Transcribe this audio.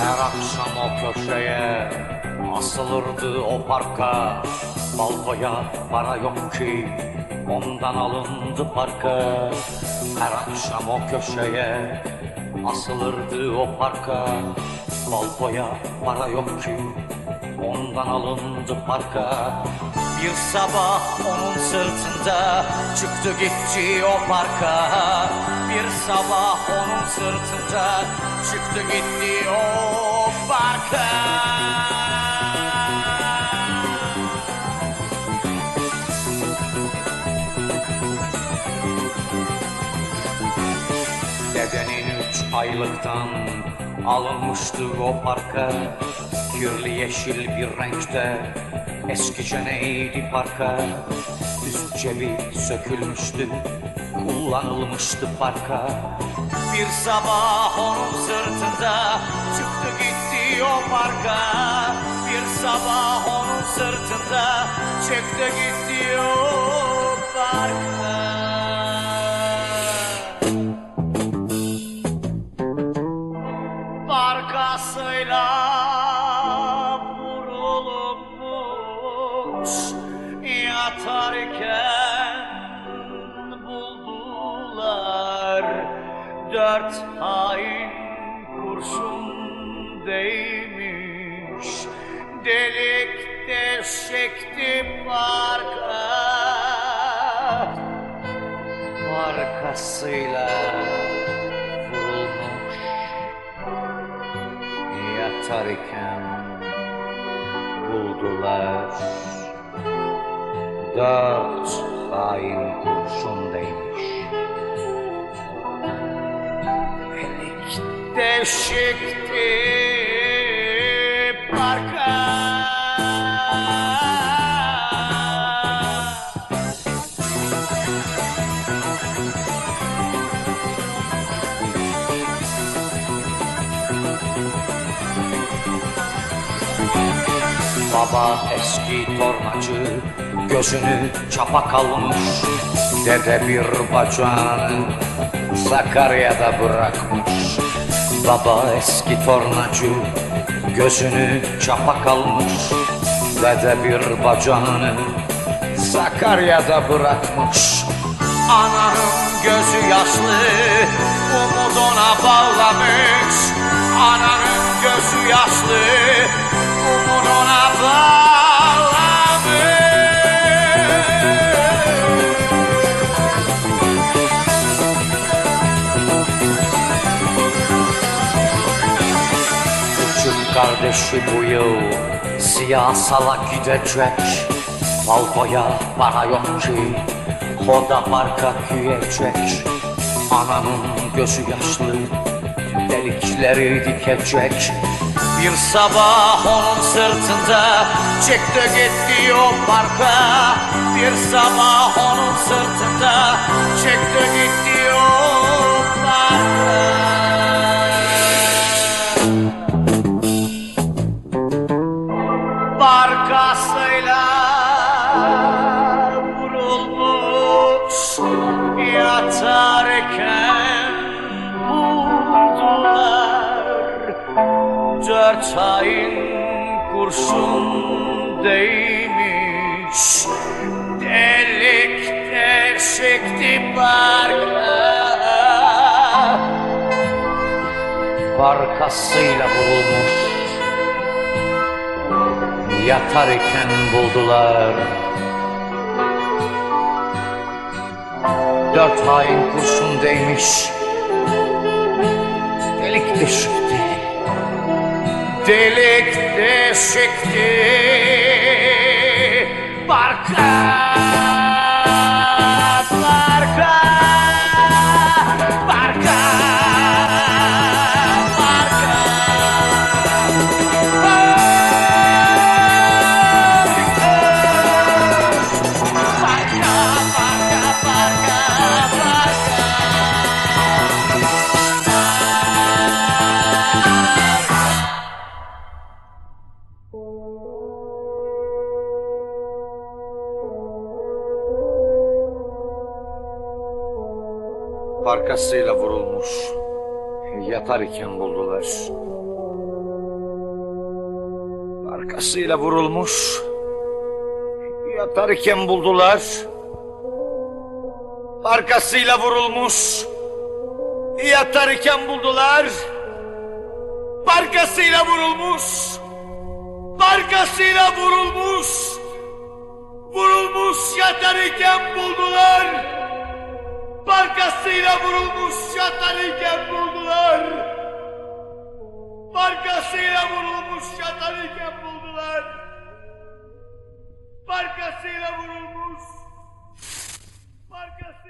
Her akşam o köşeye Asılırdı o parka Balkoya para yok ki Ondan alındı parka. Her akşam o köşeye Asılırdı o parka Balkoya para yok ki Ondan alındı parka. Bir sabah onun sırtında çıktı gitti o parka. Bir sabah onun sırtında çıktı gitti o parka. Dedenin üç aylıktan alınmıştı o parka? Kirli yeşil bir renkte Eskice neydi parka Üst cebi sökülmüştü Kullanılmıştı parka. Bir sabah onun sırtında Çıktı gitti o parka. Bir sabah onun sırtında Çekti gitti o parka. Dert hain kurşun değmiş. Delikte sekti parka Arkasıyla vurulmuş. Yatariken buldular. Dört hain kurşun eşikti parka. Baba eski tornacı Gözünü çapa kalmış. Dede bir bacağını Sakarya'da bırakmış. Mustafa eski tornacı Gözünü çapa kalmış Ve de bir bacağını Sakarya'da bırakmış. Ananın gözü yaşlı Umuduna bağlamış. Ananın gözü yaşlı kardeşi bu yıl siyasala gidecek. Balkoya para yok ki Hoda parka güyecek. Ananın gözü yaşlı Delikleri dikecek. Bir sabah onun sırtında Çıktı gitti o parka. Bir sabah onun sırtında Çıktı gitti o parka. değmiş. Delikte çıktı barka. Barkasıyla vurulmuş. Yatar iken buldular. Dört hain kurşun değmiş. Delik deşikti. Delik deşikti. Parkasıyla vurulmuş. Yatar iken buldular. Parkasıyla vurulmuş. Yatar iken buldular. Parkasıyla vurulmuş. Yatar iken buldular. Parkasıyla vurulmuş. Vurulmuş yatarken buldular. Arkasıyla vurulmuş yatarken buldular. Arkasıyla vurulmuş yatarken buldular. Arkasıyla vurulmuş. Arkasıyla